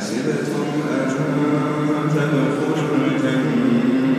حسبتم أن تدخلوا الجنة